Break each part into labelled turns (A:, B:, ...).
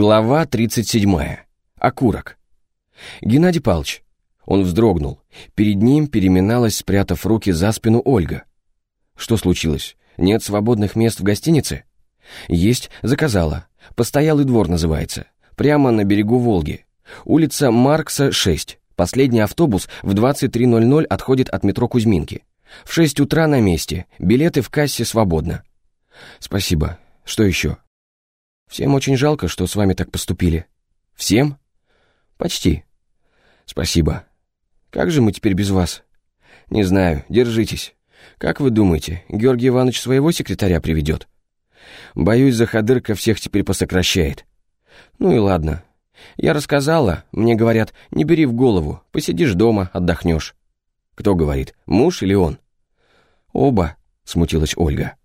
A: Глава 37. Окурок. Геннадий Павлович. Он вздрогнул. Перед ним переминалась, спрятав руки за спину Ольга. Что случилось? Нет свободных мест в гостинице? Есть, заказала. Постоялый двор называется. Прямо на берегу Волги. Улица Маркса, 6. Последний автобус в 23.00 отходит от метро Кузьминки. В 6 утра на месте. Билеты в кассе свободно. Спасибо. Что еще? Всем очень жалко, что с вами так поступили. Всем? Почти. Спасибо. Как же мы теперь без вас? Не знаю, держитесь. Как вы думаете, Георгий Иванович своего секретаря приведет? Боюсь, заходырка всех теперь посокращает. Ну и ладно. Я рассказала, мне говорят, не бери в голову, посидишь дома, отдохнешь. Кто говорит, муж или он? Оба, смутилась Ольга.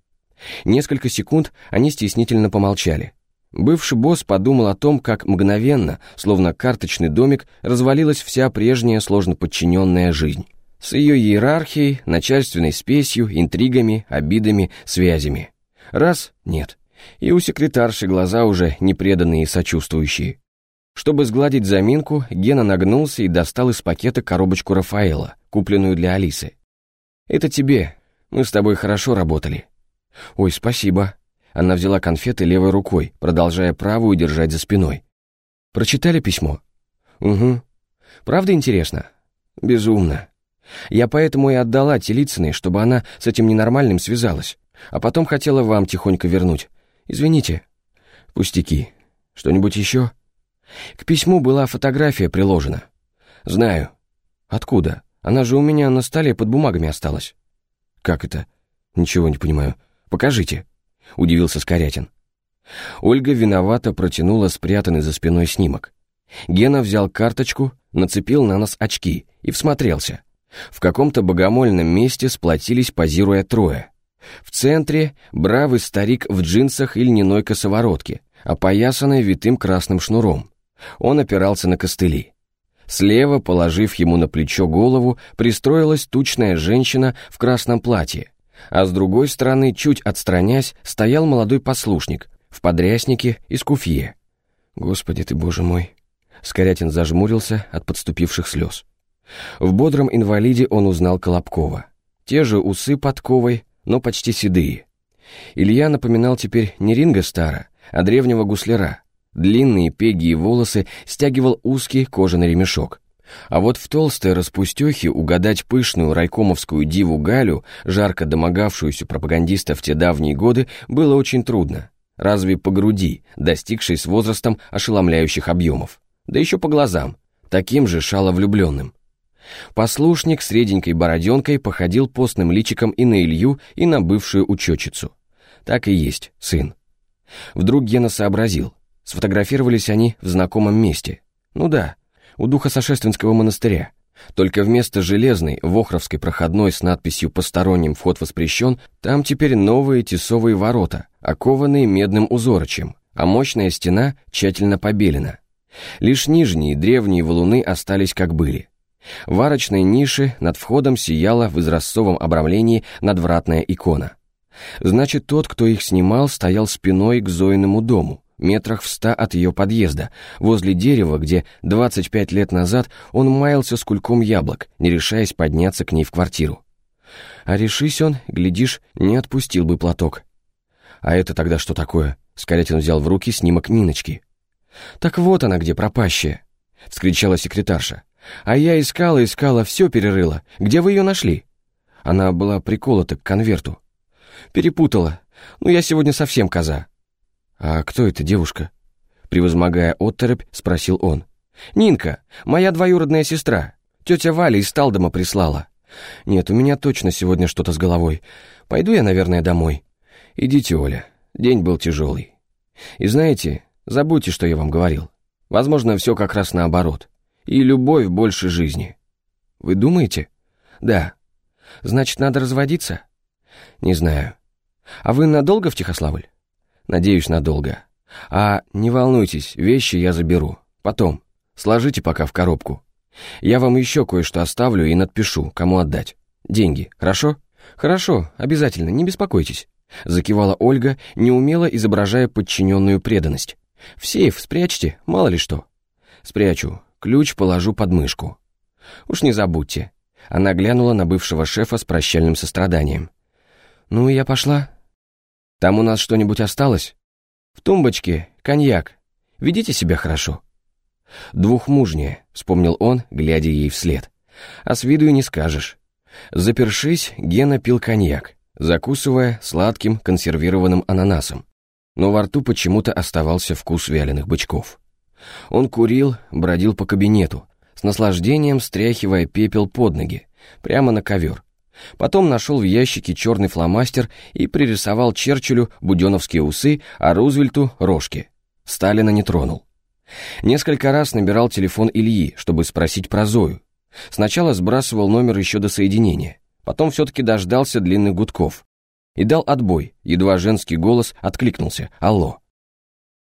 A: Несколько секунд они стеснительно помолчали. Бывший босс подумал о том, как мгновенно, словно карточный домик, развалилась вся прежняя сложно подчиненная жизнь. С ее иерархией, начальственной спесью, интригами, обидами, связями. Раз — нет. И у секретарши глаза уже непреданные и сочувствующие. Чтобы сгладить заминку, Гена нагнулся и достал из пакета коробочку Рафаэла, купленную для Алисы. «Это тебе. Мы с тобой хорошо работали». «Ой, спасибо», она взяла конфеты левой рукой, продолжая правую держать за спиной. «Прочитали письмо?» «Угу. Правда интересно?» «Безумно. Я поэтому и отдала Телицыной, чтобы она с этим ненормальным связалась, а потом хотела вам тихонько вернуть. Извините». «Пустяки. Что-нибудь еще?» «К письму была фотография приложена». «Знаю». «Откуда? Она же у меня на столе под бумагами осталась». «Как это?» «Ничего не понимаю. Покажите». — удивился Скорятин. Ольга виновато протянула спрятанный за спиной снимок. Гена взял карточку, нацепил на нос очки и всмотрелся. В каком-то богомольном месте сплотились, позируя трое. В центре бравый старик в джинсах и льняной косоворотке, опоясанный витым красным шнуром. Он опирался на костыли. Слева, положив ему на плечо голову, пристроилась тучная женщина в красном платье, а с другой стороны, чуть отстранясь, стоял молодой послушник в подряснике и скуфье. «Господи ты, боже мой!» Скорятин зажмурился от подступивших слез. В бодром инвалиде он узнал Колобкова. Те же усы подковой, но почти седые. Илья напоминал теперь не Ринга Стара, а древнего гусляра. Длинные пеги и волосы стягивал узкий кожаный ремешок. А вот в толстой распустехе угадать пышную райкомовскую диву Галю, жарко домогавшуюся пропагандиста в те давние годы, было очень трудно. Разве по груди, достигшей с возрастом ошеломляющих объемов. Да еще по глазам, таким же шаловлюбленным. Послушник с реденькой бороденкой походил постным личиком и на Илью, и на бывшую учетчицу. Так и есть, сын. Вдруг Гена сообразил. Сфотографировались они в знакомом месте. Ну да, у духа Сошественского монастыря. Только вместо железной, вохровской проходной с надписью «Посторонним вход воспрещен», там теперь новые тесовые ворота, окованные медным узорочем, а мощная стена тщательно побелена. Лишь нижние древние валуны остались как были. В арочной нише над входом сияла в изразцовом обрамлении надвратная икона. Значит, тот, кто их снимал, стоял спиной к Зоиному дому, метрах в ста от ее подъезда, возле дерева, где 25 лет назад он маялся с кульком яблок, не решаясь подняться к ней в квартиру. А решись он, глядишь, не отпустил бы платок. А это тогда что такое? Скорятин взял в руки снимок Ниночки. «Так вот она где пропащая!» — вскричала секретарша. «А я искала, искала, все перерыла. Где вы ее нашли?» Она была приколота к конверту. «Перепутала. Ну, я сегодня совсем коза. «А кто эта девушка?» Превозмогая отторопь, спросил он. «Нинка, моя двоюродная сестра. Тетя Валя из Талдома прислала. Нет, у меня точно сегодня что-то с головой. Пойду я, наверное, домой. Идите, Оля. День был тяжелый. И знаете, забудьте, что я вам говорил. Возможно, все как раз наоборот. И любовь больше жизни. Вы думаете? Да. Значит, надо разводиться? Не знаю. А вы надолго в Тихославль? Надеюсь, надолго. А не волнуйтесь, вещи я заберу. Потом. Сложите пока в коробку. Я вам еще кое-что оставлю и надпишу, кому отдать. Деньги, хорошо? Хорошо, обязательно, не беспокойтесь. Закивала Ольга, неумело изображая подчиненную преданность. В сейф спрячьте, мало ли что. Спрячу, ключ положу под мышку. Уж не забудьте. Она глянула на бывшего шефа с прощальным состраданием. «Ну, я пошла. Там у нас что-нибудь осталось? В тумбочке коньяк. Ведите себя хорошо». «Двухмужнее», — вспомнил он, глядя ей вслед. «А с виду и не скажешь». Запершись, Гена пил коньяк, закусывая сладким консервированным ананасом. Но во рту почему-то оставался вкус вяленых бычков. Он курил, бродил по кабинету, с наслаждением стряхивая пепел под ноги, прямо на ковер. Потом нашел в ящике черный фломастер и пририсовал Черчиллю буденовские усы, а Рузвельту — рожки. Сталина не тронул. Несколько раз набирал телефон Ильи, чтобы спросить про Зою. Сначала сбрасывал номер еще до соединения, потом все-таки дождался длинных гудков. И дал отбой, едва женский голос откликнулся «Алло».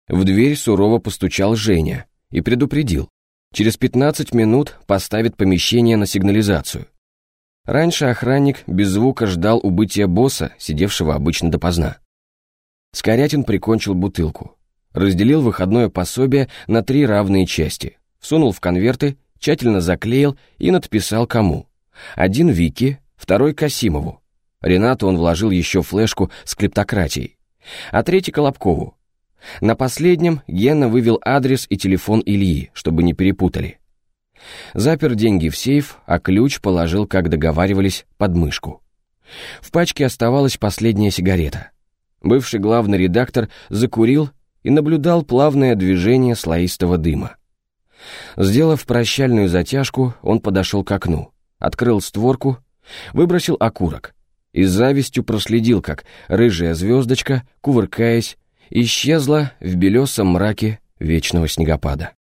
A: В дверь сурово постучал Женя и предупредил. Через 15 минут поставит помещение на сигнализацию. Раньше охранник без звука ждал убытия босса, сидевшего обычно допоздна. Скорятин прикончил бутылку, разделил выходное пособие на три равные части, сунул в конверты, тщательно заклеил и надписал кому. Один Вики, второй Касимову. Ренату он вложил еще флешку с клептократией, а третий Колобкову. На последнем Гена вывел адрес и телефон Ильи, чтобы не перепутали. Запер деньги в сейф, а ключ положил, как договаривались, под мышку. В пачке оставалась последняя сигарета. Бывший главный редактор закурил и наблюдал плавное движение слоистого дыма. Сделав прощальную затяжку, он подошел к окну, открыл створку, выбросил окурок и с завистью проследил, как рыжая звездочка, кувыркаясь, исчезла в белесом мраке вечного снегопада.